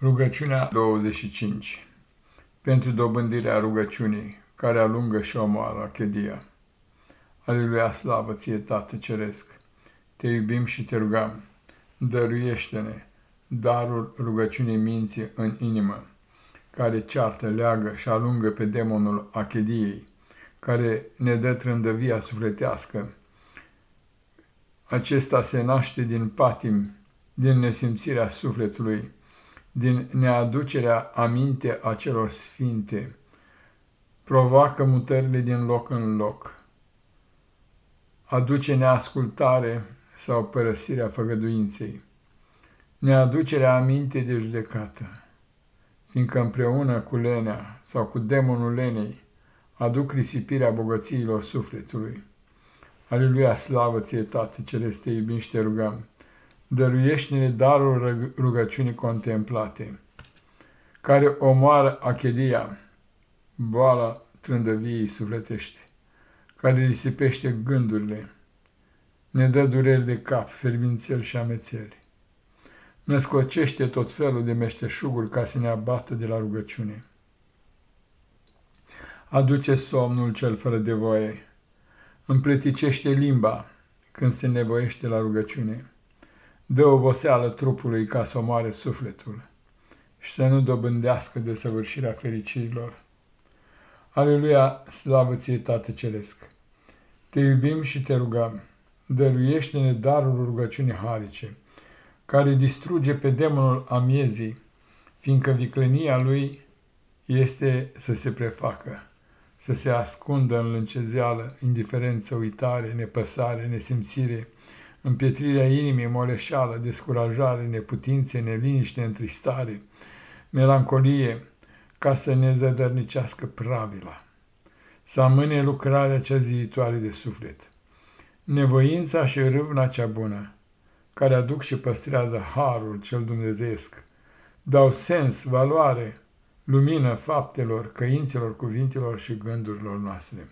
Rugăciunea 25 Pentru dobândirea rugăciunii, care alungă și omoară achedia. Aleluia, slavă ție, Tată Ceresc! Te iubim și te rugăm, dăruiește-ne darul rugăciunii minții în inimă, care ceartă, leagă și alungă pe demonul achediei, care ne dă trândăvia sufletească. Acesta se naște din patim, din nesimțirea sufletului, din neaducerea aminte a celor sfinte, provoacă mutările din loc în loc, aduce neascultare sau părăsirea făgăduinței, neaducerea aminte de judecată, fiindcă împreună cu lenea sau cu demonul lenei aduc risipirea bogățiilor sufletului. Aleluia, slavă ție, Tată Celeste, iubim și te rugăm! Dăruiește-ne darul rugăciunii contemplate, care omoară achedia, boala trândăviei sufletește, care risipește gândurile, ne dă dureri de cap, fermințel și amețeli. Născocește tot felul de meșteșuguri ca să ne abată de la rugăciune. Aduce somnul cel fără de voie, împleticește limba când se nevoiește la rugăciune dă oboseală trupului ca să omoare sufletul și să nu dobândească de săvârșirea fericirilor. Aleluia, slavă ție, Tată Ceresc! Te iubim și te rugăm, dăruiește-ne darul rugăciunii harice, care distruge pe demonul amiezii, fiindcă viclenia lui este să se prefacă, să se ascundă în lâncezeală, indiferență, uitare, nepăsare, nesimțire, împietrirea inimii, moleșeală, descurajare, neputințe, neliniște, întristare, melancolie, ca să ne zădărnicească pravila, să amâne lucrarea cea ziitoare de suflet, nevoința și râvna cea bună, care aduc și păstrează harul cel dumnezeesc, dau sens, valoare, lumină faptelor, căințelor, cuvintelor și gândurilor noastre.